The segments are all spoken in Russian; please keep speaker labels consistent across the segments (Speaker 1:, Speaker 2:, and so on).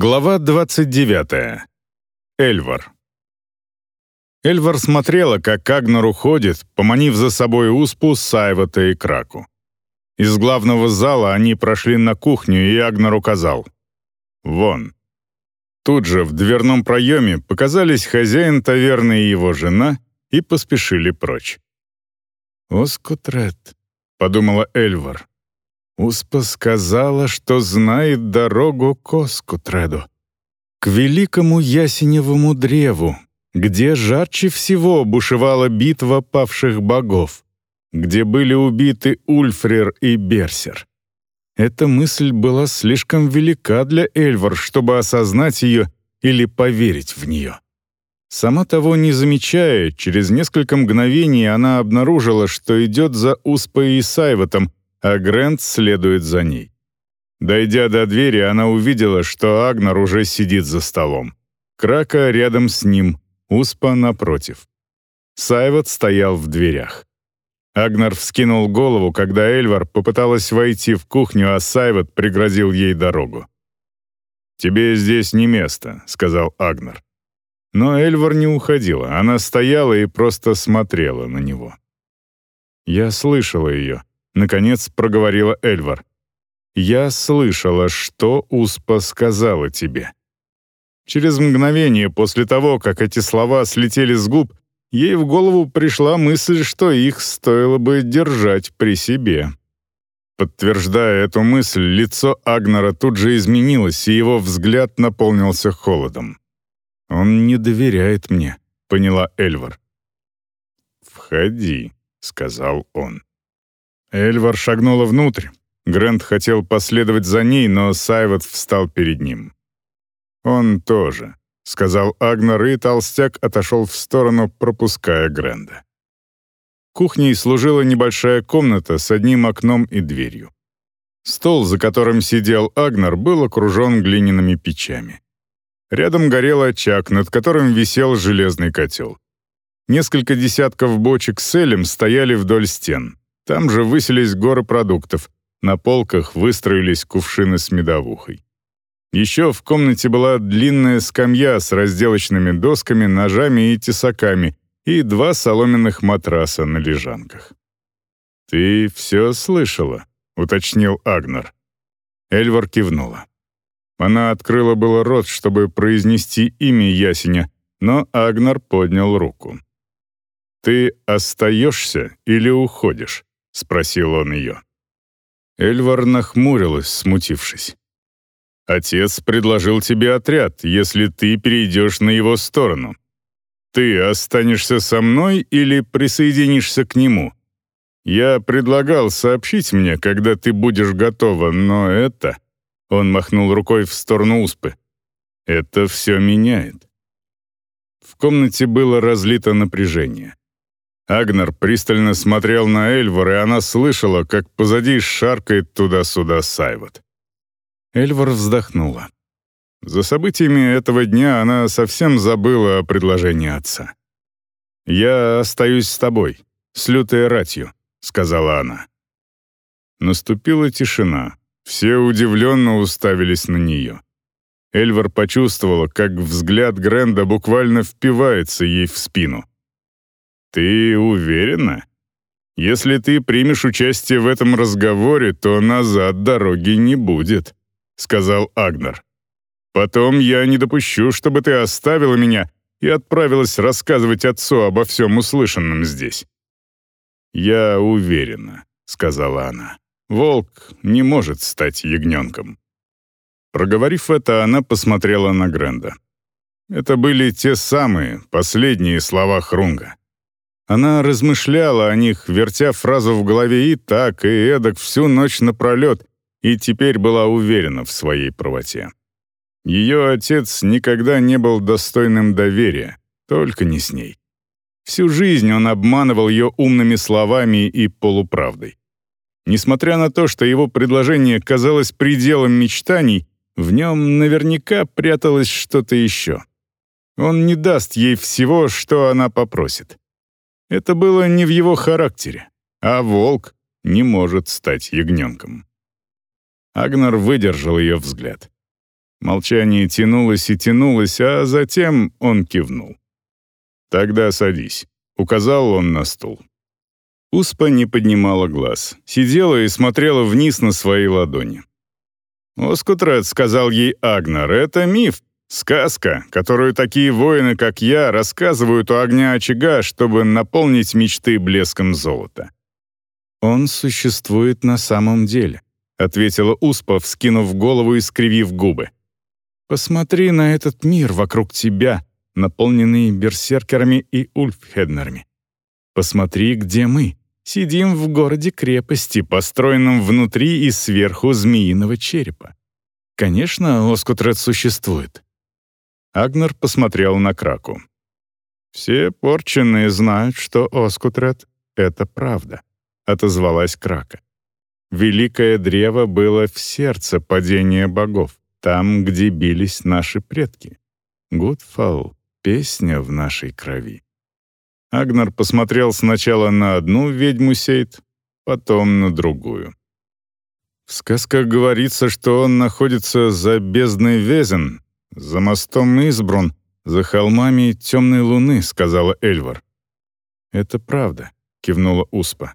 Speaker 1: Глава 29. Эльвар. Эльвар смотрела, как Агнар уходит, поманив за собой Успу, Сайвата и Краку. Из главного зала они прошли на кухню, и Агнар указал. «Вон». Тут же в дверном проеме показались хозяин таверны и его жена и поспешили прочь. «Оскутрет», — подумала Эльвар. Успа сказала, что знает дорогу к Оскутреду, к великому ясеневому древу, где жарче всего бушевала битва павших богов, где были убиты Ульфрер и Берсер. Эта мысль была слишком велика для Эльвар, чтобы осознать ее или поверить в нее. Сама того не замечая, через несколько мгновений она обнаружила, что идет за Успой и Сайватом, а Грэнд следует за ней. Дойдя до двери, она увидела, что Агнар уже сидит за столом. Крака рядом с ним, Успа напротив. Сайват стоял в дверях. Агнар вскинул голову, когда Эльвар попыталась войти в кухню, а Сайват преградил ей дорогу. «Тебе здесь не место», — сказал Агнар. Но Эльвар не уходила, она стояла и просто смотрела на него. Я слышала ее. Наконец проговорила Эльвар. «Я слышала, что Успа сказала тебе». Через мгновение после того, как эти слова слетели с губ, ей в голову пришла мысль, что их стоило бы держать при себе. Подтверждая эту мысль, лицо Агнера тут же изменилось, и его взгляд наполнился холодом. «Он не доверяет мне», — поняла Эльвар. «Входи», — сказал он. Эльвар шагнула внутрь. Грэнд хотел последовать за ней, но Сайвот встал перед ним. «Он тоже», — сказал Агнар, и толстяк отошел в сторону, пропуская Гренда. Кухней служила небольшая комната с одним окном и дверью. Стол, за которым сидел Агнар, был окружен глиняными печами. Рядом горел очаг, над которым висел железный котел. Несколько десятков бочек с элем стояли вдоль стен. Там же высились горы продуктов, на полках выстроились кувшины с медовухой. Еще в комнате была длинная скамья с разделочными досками, ножами и тесаками и два соломенных матраса на лежанках. «Ты все слышала?» — уточнил Агнар. Эльвар кивнула. Она открыла было рот, чтобы произнести имя Ясеня, но Агнар поднял руку. «Ты остаешься или уходишь?» — спросил он ее. Эльвар нахмурилась, смутившись. «Отец предложил тебе отряд, если ты перейдешь на его сторону. Ты останешься со мной или присоединишься к нему? Я предлагал сообщить мне, когда ты будешь готова, но это...» Он махнул рукой в сторону Успы. «Это все меняет». В комнате было разлито напряжение. Агнар пристально смотрел на Эльвар, и она слышала, как позади шаркает туда-сюда Сайвот. Эльвар вздохнула. За событиями этого дня она совсем забыла о предложении отца. «Я остаюсь с тобой, с лютой ратью», — сказала она. Наступила тишина. Все удивленно уставились на нее. Эльвар почувствовала, как взгляд Гренда буквально впивается ей в спину. «Ты уверена? Если ты примешь участие в этом разговоре, то назад дороги не будет», — сказал Агнар. «Потом я не допущу, чтобы ты оставила меня и отправилась рассказывать отцу обо всем услышанном здесь». «Я уверена», — сказала она. «Волк не может стать ягненком». Проговорив это, она посмотрела на Гренда. Это были те самые, последние слова Хрунга. Она размышляла о них, вертя фразу в голове и так, и эдак всю ночь напролет, и теперь была уверена в своей правоте. Ее отец никогда не был достойным доверия, только не с ней. Всю жизнь он обманывал ее умными словами и полуправдой. Несмотря на то, что его предложение казалось пределом мечтаний, в нем наверняка пряталось что-то еще. Он не даст ей всего, что она попросит. Это было не в его характере, а волк не может стать ягненком. Агнар выдержал ее взгляд. Молчание тянулось и тянулось, а затем он кивнул. «Тогда садись», — указал он на стул. Успа не поднимала глаз, сидела и смотрела вниз на свои ладони. «Оскутред», — сказал ей Агнар, — «это миф, сказка, которую такие воины, как я, рассказывают у огня очага, чтобы наполнить мечты блеском золота». «Он существует на самом деле», — ответила Успа, вскинув голову и скривив губы. Посмотри на этот мир вокруг тебя, наполненный берсеркерами и ульфхеднерами. Посмотри, где мы. Сидим в городе-крепости, построенном внутри и сверху змеиного черепа. Конечно, Оскутред существует. Агнер посмотрел на Краку. «Все порченные знают, что Оскутред — это правда», — отозвалась Крака. «Великое древо было в сердце падения богов там, где бились наши предки. Гудфал — песня в нашей крови. Агнар посмотрел сначала на одну ведьму Сейт, потом на другую. В сказках говорится, что он находится за бездной Везен, за мостом Избрун, за холмами темной луны, сказала Эльвар. Это правда, кивнула Успа.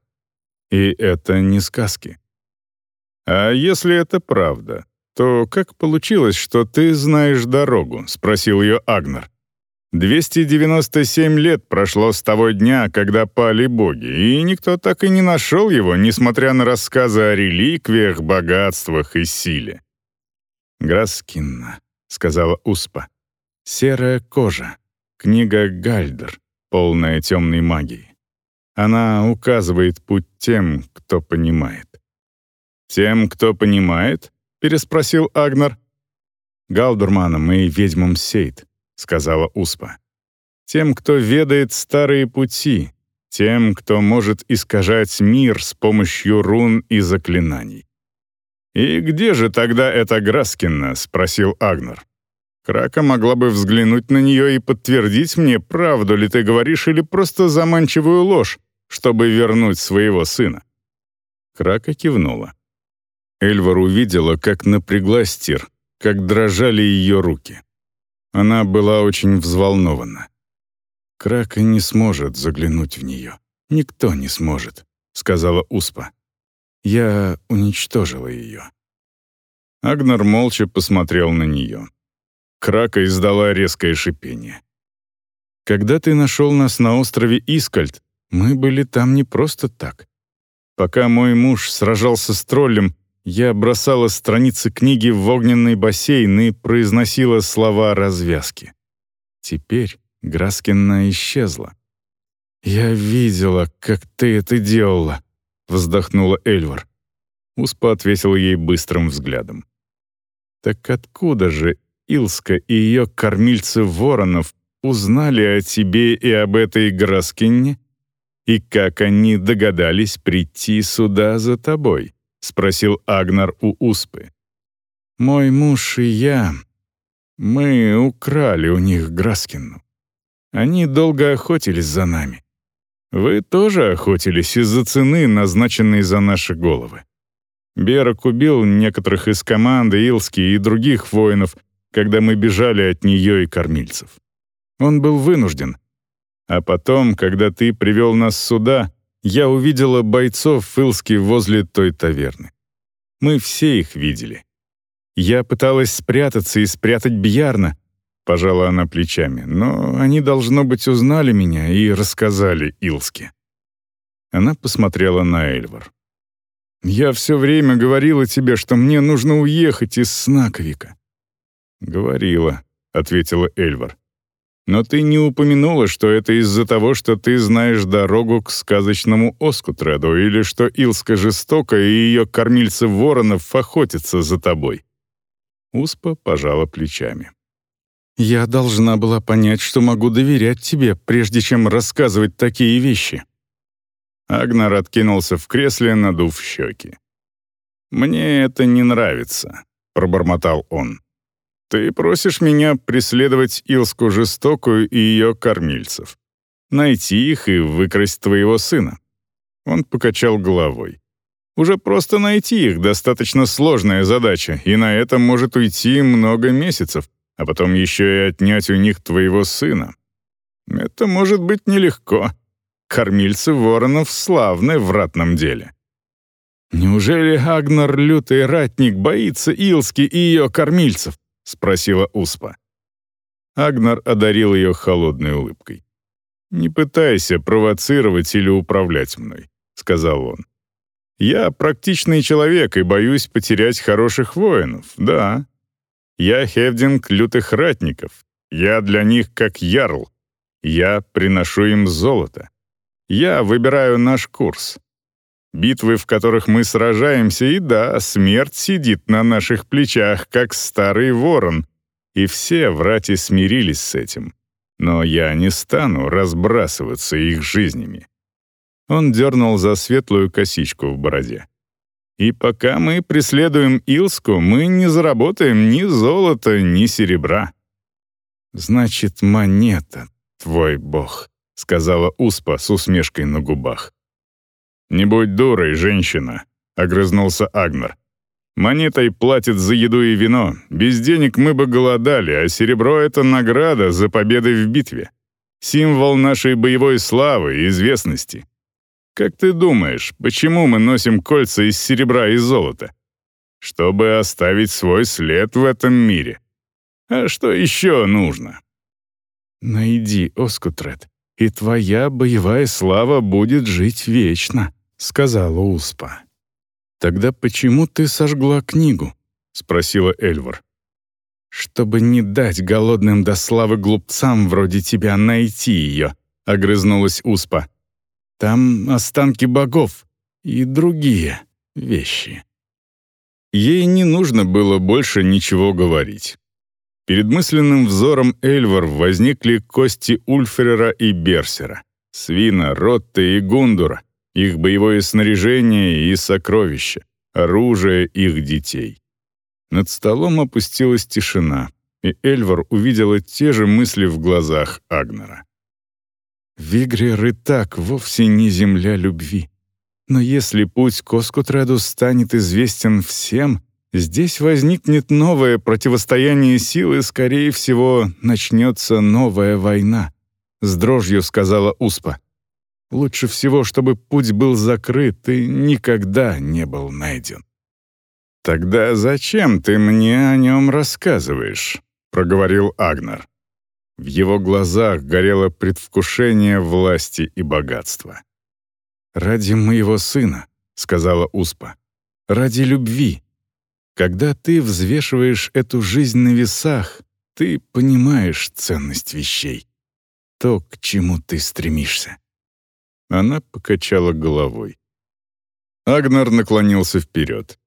Speaker 1: И это не сказки. А если это правда, то как получилось, что ты знаешь дорогу?» — спросил ее Агнер. «297 лет прошло с того дня, когда пали боги, и никто так и не нашел его, несмотря на рассказы о реликвиях, богатствах и силе». «Граскинна», — сказала Успа. «Серая кожа. Книга Гальдер, полная темной магии. Она указывает путь тем, кто понимает». «Тем, кто понимает?» переспросил Агнар. «Галдурманом и ведьмам Сейт», — сказала Успа. «Тем, кто ведает старые пути, тем, кто может искажать мир с помощью рун и заклинаний». «И где же тогда эта Граскина?» — спросил Агнар. «Крака могла бы взглянуть на нее и подтвердить мне, правду ли ты говоришь или просто заманчивую ложь, чтобы вернуть своего сына». Крака кивнула. Эльвар увидела, как напряглась Тир, как дрожали ее руки. Она была очень взволнована. «Крака не сможет заглянуть в нее. Никто не сможет», — сказала Успа. «Я уничтожила ее». Агнар молча посмотрел на нее. Крака издала резкое шипение. «Когда ты нашел нас на острове Искальд, мы были там не просто так. Пока мой муж сражался с троллем, я бросала страницы книги в огненный бассейн и произносила слова развязки. Теперь Граскина исчезла. «Я видела, как ты это делала», — вздохнула Эльвар. Успа ответила ей быстрым взглядом. «Так откуда же Илска и ее кормильцы воронов узнали о тебе и об этой Граскине? И как они догадались прийти сюда за тобой?» — спросил Агнар у Успы. «Мой муж и я, мы украли у них Граскину. Они долго охотились за нами. Вы тоже охотились из-за цены, назначенной за наши головы. Берок убил некоторых из команды Илски и других воинов, когда мы бежали от нее и кормильцев. Он был вынужден. А потом, когда ты привел нас сюда, я увидела бойцов Филски возле той таверны. Мы все их видели. Я пыталась спрятаться и спрятать Бьярна, пожала она плечами, но они, должно быть, узнали меня и рассказали Илске. Она посмотрела на Эльвар. «Я все время говорила тебе, что мне нужно уехать из Снаковика». «Говорила», — ответила Эльвар. Но ты не упомянула, что это из-за того, что ты знаешь дорогу к сказочному Оскутреду, или что Илска жестока и ее кормильцы воронов охотятся за тобой». Успа пожала плечами. «Я должна была понять, что могу доверять тебе, прежде чем рассказывать такие вещи». Агнар откинулся в кресле, надув щеки. «Мне это не нравится», — пробормотал он. Ты просишь меня преследовать Илску жестокую и ее кормильцев. Найти их и выкрасть твоего сына». Он покачал головой. Уже просто найти их достаточно сложная задача, и на это может уйти много месяцев, а потом еще и отнять у них твоего сына. Это может быть нелегко. Кормильцы воронов славны в ратном деле. «Неужели Агнар, лютый ратник, боится Илски и ее кормильцев?» — спросила Успа. Агнар одарил ее холодной улыбкой. «Не пытайся провоцировать или управлять мной», — сказал он. «Я практичный человек и боюсь потерять хороших воинов, да. Я хевдинг лютых ратников. Я для них как ярл. Я приношу им золото. Я выбираю наш курс. Битвы, в которых мы сражаемся, и да, смерть сидит на наших плечах, как старый ворон. И все в рате смирились с этим. Но я не стану разбрасываться их жизнями. Он дернул за светлую косичку в бороде. И пока мы преследуем Илску, мы не заработаем ни золота, ни серебра. Значит, монета, твой бог, сказала Успа с усмешкой на губах. «Не будь дурой, женщина», — огрызнулся Агнер. «Монетой платят за еду и вино. Без денег мы бы голодали, а серебро — это награда за победы в битве. Символ нашей боевой славы и известности. Как ты думаешь, почему мы носим кольца из серебра и золота? Чтобы оставить свой след в этом мире. А что еще нужно?» «Найди, Оскутред, и твоя боевая слава будет жить вечно», сказала Успа. «Тогда почему ты сожгла книгу?» — спросила Эльвар. «Чтобы не дать голодным до славы глупцам вроде тебя найти ее», — огрызнулась Успа. «Там останки богов и другие вещи». Ей не нужно было больше ничего говорить. Перед мысленным взором Эльвар возникли кости Ульферера и Берсера, Свина, Ротты и Гундура — их боевое снаряжение и сокровища, оружие их детей. Над столом опустилась тишина, и Эльвар увидела те же мысли в глазах Агнера. «Вигрер и так вовсе не земля любви. Но если путь к Оскутреду станет известен всем, здесь возникнет новое противостояние сил, и, скорее всего, начнется новая война», — с дрожью сказала Успа. Лучше всего, чтобы путь был закрыт и никогда не был найден. «Тогда зачем ты мне о нем рассказываешь?» — проговорил Агнар. В его глазах горело предвкушение власти и богатства. «Ради моего сына», — сказала Успа, — «ради любви. Когда ты взвешиваешь эту жизнь на весах, ты понимаешь ценность вещей, то, к чему ты стремишься. Она покачала головой. Агнар наклонился вперед.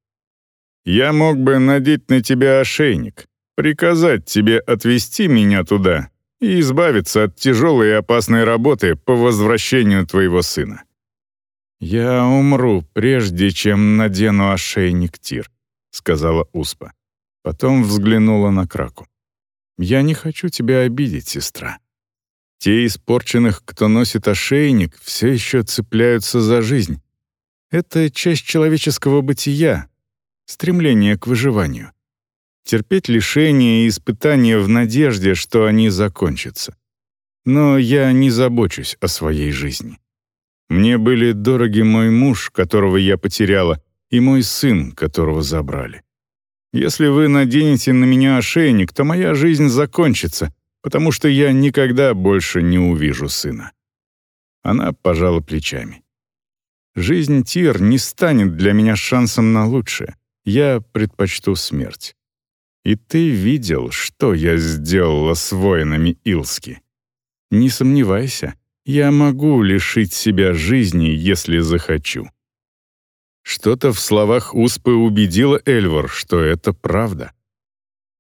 Speaker 1: «Я мог бы надеть на тебя ошейник, приказать тебе отвезти меня туда и избавиться от тяжелой и опасной работы по возвращению твоего сына. «Я умру, прежде чем надену ошейник Тир», — сказала Успа. Потом взглянула на Краку. «Я не хочу тебя обидеть, сестра. Те испорченных, кто носит ошейник, все еще цепляются за жизнь. Это часть человеческого бытия, стремление к выживанию. Терпеть лишения и испытания в надежде, что они закончатся. Но я не забочусь о своей жизни. Мне были дороги мой муж, которого я потеряла, и мой сын, которого забрали. Если вы наденете на меня ошейник, то моя жизнь закончится, потому что я никогда больше не увижу сына». Она пожала плечами. «Жизнь Тир не станет для меня шансом на лучшее. Я предпочту смерть. И ты видел, что я сделала с воинами Илски. Не сомневайся, я могу лишить себя жизни, если захочу». Что-то в словах Успы убедило Эльвар, что это правда.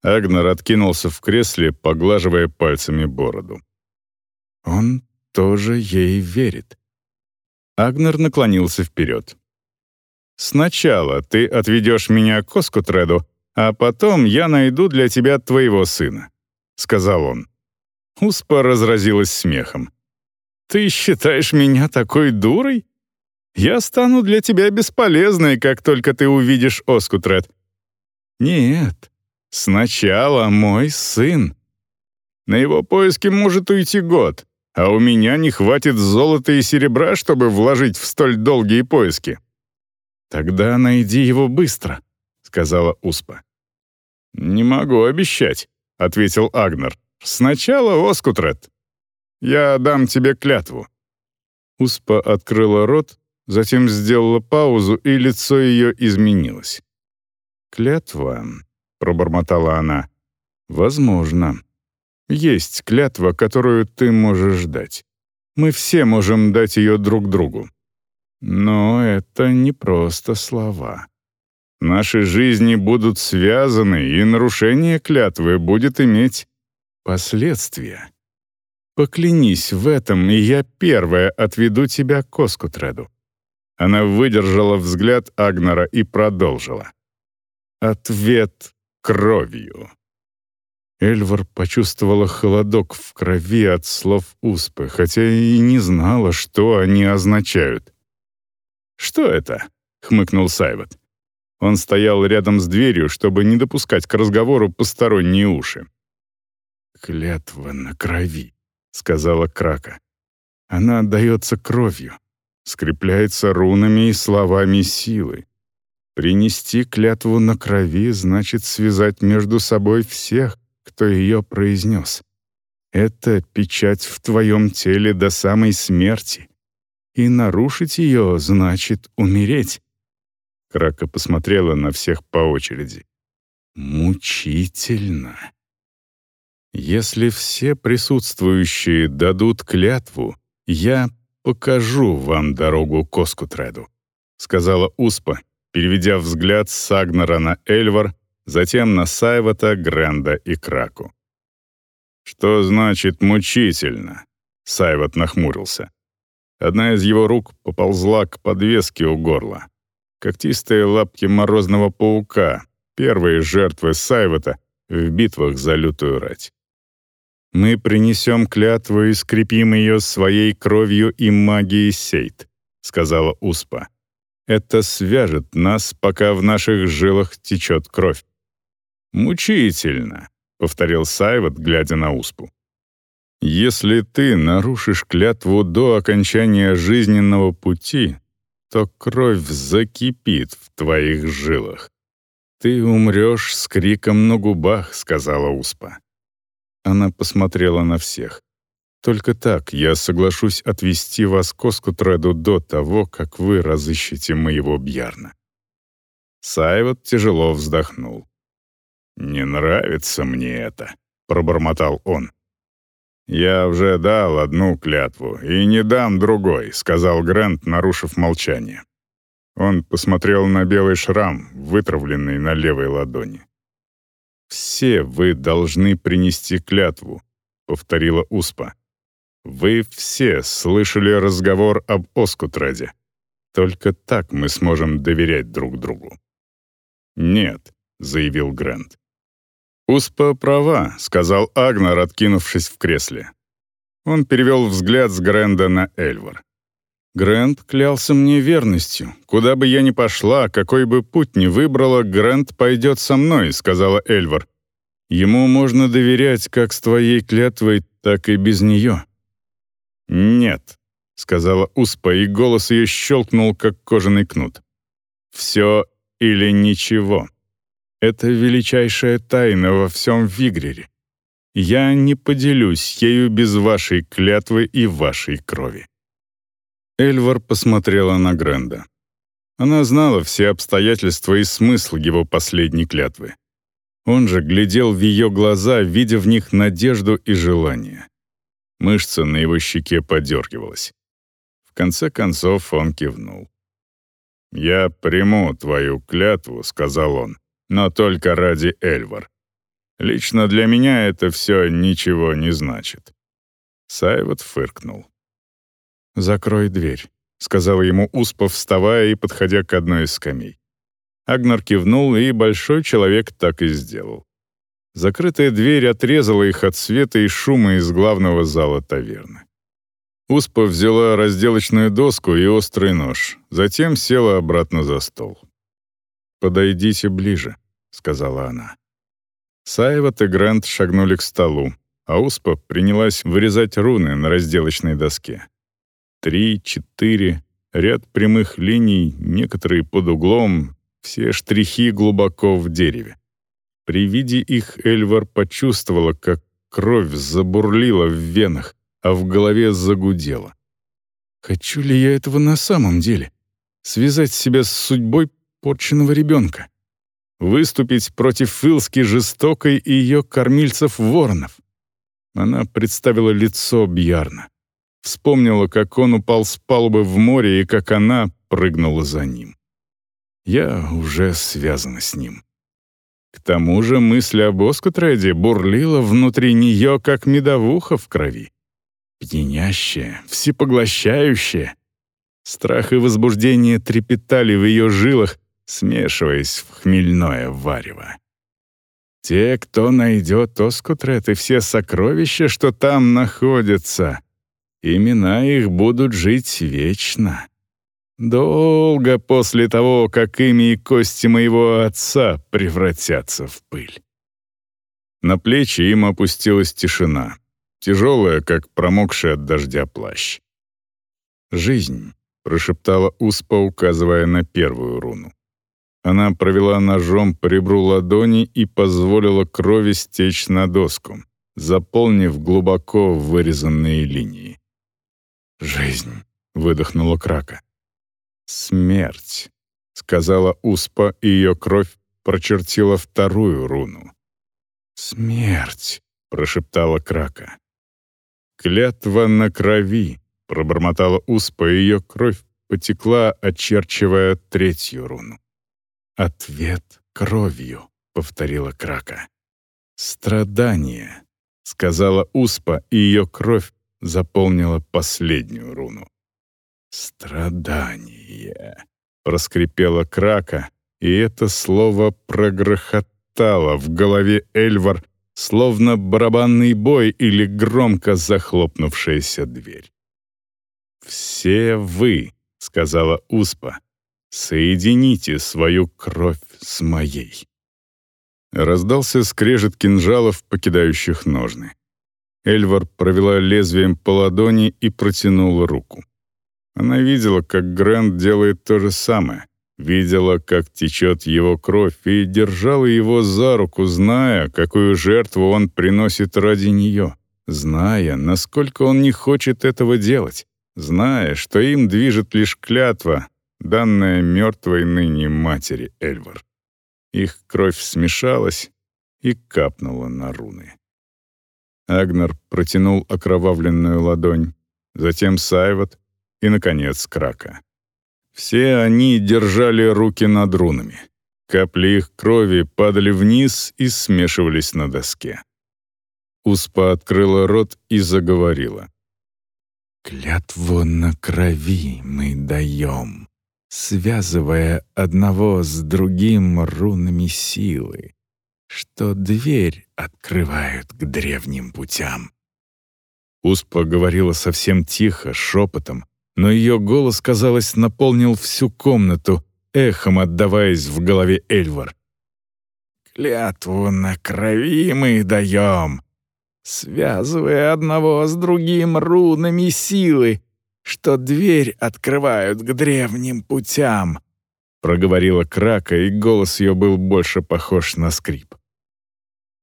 Speaker 1: Агнар откинулся в кресле, поглаживая пальцами бороду. «Он тоже ей верит». Агнар наклонился вперед. «Сначала ты отведешь меня к Оскутреду, а потом я найду для тебя твоего сына», — сказал он. Успа разразилась смехом. «Ты считаешь меня такой дурой? Я стану для тебя бесполезной, как только ты увидишь Оскутред». «Нет, сначала мой сын. На его поиски может уйти год, а у меня не хватит золота и серебра, чтобы вложить в столь долгие поиски». «Тогда найди его быстро», — сказала Успа. «Не могу обещать», — ответил Агнер. «Сначала Оскутред. Я дам тебе клятву». Успа открыла рот, затем сделала паузу, и лицо ее изменилось. «Клятва», — пробормотала она, — «возможно. Есть клятва, которую ты можешь дать. Мы все можем дать ее друг другу. Но это не просто слова. Наши жизни будут связаны, и нарушение клятвы будет иметь последствия. Поклянись в этом, и я первая отведу тебя к Оскутреду». Она выдержала взгляд Агнора и продолжила. «Ответ кровью». Эльвар почувствовала холодок в крови от слов Успы, хотя и не знала, что они означают. «Что это?» — хмыкнул Сайват. Он стоял рядом с дверью, чтобы не допускать к разговору посторонние уши. «Клятва на крови», — сказала Крака. «Она отдается кровью, скрепляется рунами и словами силы. Принести клятву на крови значит связать между собой всех, кто ее произнес. Это печать в твоем теле до самой смерти. И нарушить ее значит умереть. Крака посмотрела на всех по очереди. «Мучительно. Если все присутствующие дадут клятву, я покажу вам дорогу к Оскутреду», — сказала Успа, переведя взгляд с Агнера на Эльвар, затем на Сайвата, Гренда и Краку. «Что значит мучительно?» — Сайват нахмурился. Одна из его рук поползла к подвеске у горла когтистые лапки морозного паука, первые жертвы Сайвата в битвах за лютую рать. Мы принесем клятву и скрепим ее своей кровью и магией Сейт, сказала Успа. Это свяжет нас, пока в наших жилах течет кровь. Мучительно, повторил Сайват, глядя на Успу. Если ты нарушишь клятву до окончания жизненного пути, то кровь закипит в твоих жилах. «Ты умрешь с криком на губах», — сказала Успа. Она посмотрела на всех. «Только так я соглашусь отвести вас к Оскутреду до того, как вы разыщете моего Бьярна». Сайвот тяжело вздохнул. «Не нравится мне это», — пробормотал он. «Я уже дал одну клятву и не дам другой», — сказал Грант, нарушив молчание. Он посмотрел на белый шрам, вытравленный на левой ладони. «Все вы должны принести клятву», — повторила Успа. «Вы все слышали разговор об Оскутраде. Только так мы сможем доверять друг другу». «Нет», — заявил Грант. «Успа права», — сказал Агнар, откинувшись в кресле. Он перевел взгляд с Гренда на Эльвар. Грэнд клялся мне верностью. Куда бы я ни пошла, какой бы путь ни выбрала, Грэнд пойдет со мной», — сказала Эльвар. «Ему можно доверять как с твоей клятвой, так и без нее». «Нет», — сказала Успа, и голос ее щелкнул, как кожаный кнут. «Все или ничего». Это величайшая тайна во всем Вигрере. Я не поделюсь ею без вашей клятвы и вашей крови». Эльвар посмотрела на Гренда. Она знала все обстоятельства и смысл его последней клятвы. Он же глядел в ее глаза, видя в них надежду и желание. Мышца на его щеке подергивалась. В конце концов он кивнул. «Я приму твою клятву», — сказал он но только ради Эльвар. Лично для меня это все ничего не значит». Сайвот фыркнул. «Закрой дверь», — сказал ему Успов, вставая и подходя к одной из скамей. Агнар кивнул, и большой человек так и сделал. Закрытая дверь отрезала их от света и шума из главного зала таверны. Успа взяла разделочную доску и острый нож, затем села обратно за стол. «Подойдите ближе», — сказала она. Саеват и Грант шагнули к столу, а Успа принялась вырезать руны на разделочной доске. Три, четыре, ряд прямых линий, некоторые под углом, все штрихи глубоко в дереве. При виде их Эльвар почувствовала, как кровь забурлила в венах, а в голове загудело. Хочу ли я этого на самом деле? Связать себя с судьбой порченного ребенка? Выступить против Филски жестокой и ее кормильцев-воронов? Она представила лицо Бьярна. Вспомнила, как он упал с палубы в море и как она прыгнула за ним. Я уже связана с ним. К тому же мысль об Оскотреде бурлила внутри нее, как медовуха в крови. Пьянящее, всепоглощающее. Страх и возбуждение трепетали в ее жилах, смешиваясь в хмельное варево. Те, кто найдет Оскутрет и все сокровища, что там находятся, имена их будут жить вечно. Долго после того, как имя и кости моего отца превратятся в пыль. На плечи им опустилась тишина тяжелая, как промокший от дождя плащ. «Жизнь», — прошептала Успа, указывая на первую руну. Она провела ножом по ребру ладони и позволила крови стечь на доску, заполнив глубоко вырезанные линии. «Жизнь», — выдохнула Крака. «Смерть», — сказала Успа, и ее кровь прочертила вторую руну. «Смерть», — прошептала Крака. «Клятва на крови», — пробормотала Успа, и ее кровь потекла, очерчивая третью руну. «Ответ кровью», — повторила Крака. «Страдание», — сказала Успа, и ее кровь заполнила последнюю руну. «Страдание», — проскрипела Крака, и это слово прогрохотало в голове Эльвар, словно барабанный бой или громко захлопнувшаяся дверь. «Все вы», — сказала Успа, — «соедините свою кровь с моей». Раздался скрежет кинжалов, покидающих ножны. Эльвар провела лезвием по ладони и протянула руку. Она видела, как Грэнд делает то же самое — видела, как течет его кровь, и держала его за руку, зная, какую жертву он приносит ради нее, зная, насколько он не хочет этого делать, зная, что им движет лишь клятва, данная мертвой ныне матери Эльвар. Их кровь смешалась и капнула на руны. Агнар протянул окровавленную ладонь, затем Сайвот и, наконец, Крака. Все они держали руки над рунами. Капли их крови падали вниз и смешивались на доске. Успа открыла рот и заговорила. «Клятву на крови мы даем, связывая одного с другим рунами силы, что дверь открывают к древним путям». Успа говорила совсем тихо, шепотом, но ее голос, казалось, наполнил всю комнату, эхом отдаваясь в голове Эльвар. «Клятву на крови мы даем, связывая одного с другим рунами силы, что дверь открывают к древним путям», проговорила Крака, и голос ее был больше похож на скрип.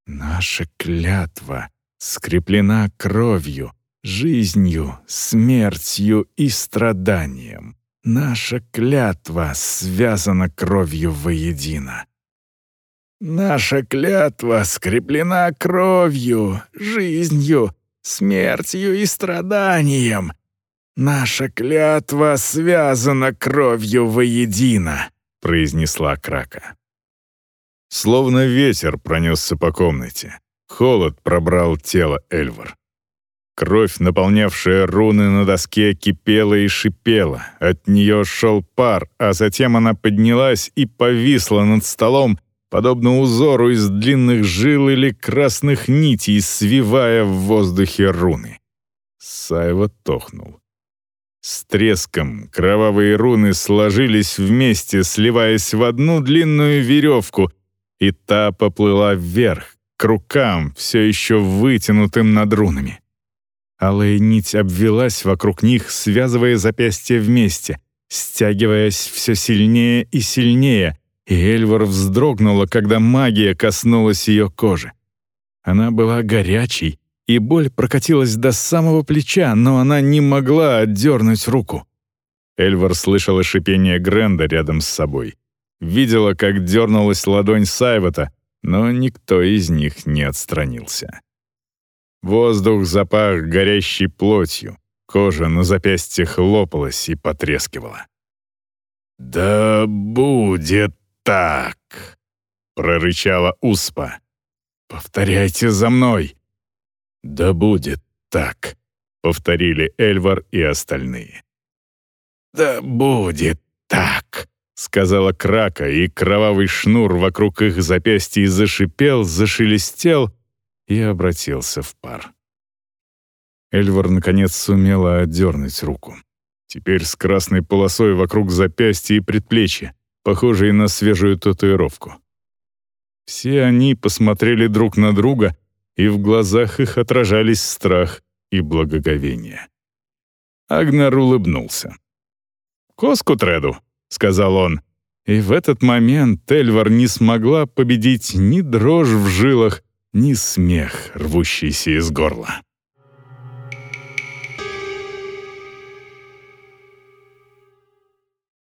Speaker 1: «Наша клятва скреплена кровью», жизнью, смертью и страданием. Наша клятва связана кровью воедино. Наша клятва скреплена кровью, жизнью, смертью и страданием. Наша клятва связана кровью воедино, произнесла Крака. Словно ветер пронесся по комнате. Холод пробрал тело Эльвар. Кровь, наполнявшая руны на доске, кипела и шипела. От нее шел пар, а затем она поднялась и повисла над столом, подобно узору из длинных жил или красных нитей, свивая в воздухе руны. Сайва тохнул. С треском кровавые руны сложились вместе, сливаясь в одну длинную веревку, и та поплыла вверх, к рукам, все еще вытянутым над рунами. Алая нить обвелась вокруг них, связывая запястья вместе, стягиваясь все сильнее и сильнее, и Эльвар вздрогнула, когда магия коснулась ее кожи. Она была горячей, и боль прокатилась до самого плеча, но она не могла отдернуть руку. Эльвар слышала шипение Гренда рядом с собой. Видела, как дернулась ладонь Сайвата, но никто из них не отстранился. Воздух запах горящей плотью, кожа на запястьях лопалась и потрескивала. «Да будет так!» — прорычала Успа. «Повторяйте за мной!» «Да будет так», — повторили Эльвар и остальные. «Да будет так», — сказала Крака, и кровавый шнур вокруг их запястья зашипел, зашелестел и обратился в пар. Эльвар, наконец, сумела отдернуть руку. Теперь с красной полосой вокруг запястья и предплечья, похожей на свежую татуировку. Все они посмотрели друг на друга, и в глазах их отражались страх и благоговение. Агнар улыбнулся. «Коску Треду», — сказал он, и в этот момент Эльвар не смогла победить ни дрожь в жилах, ни смех, рвущийся из горла.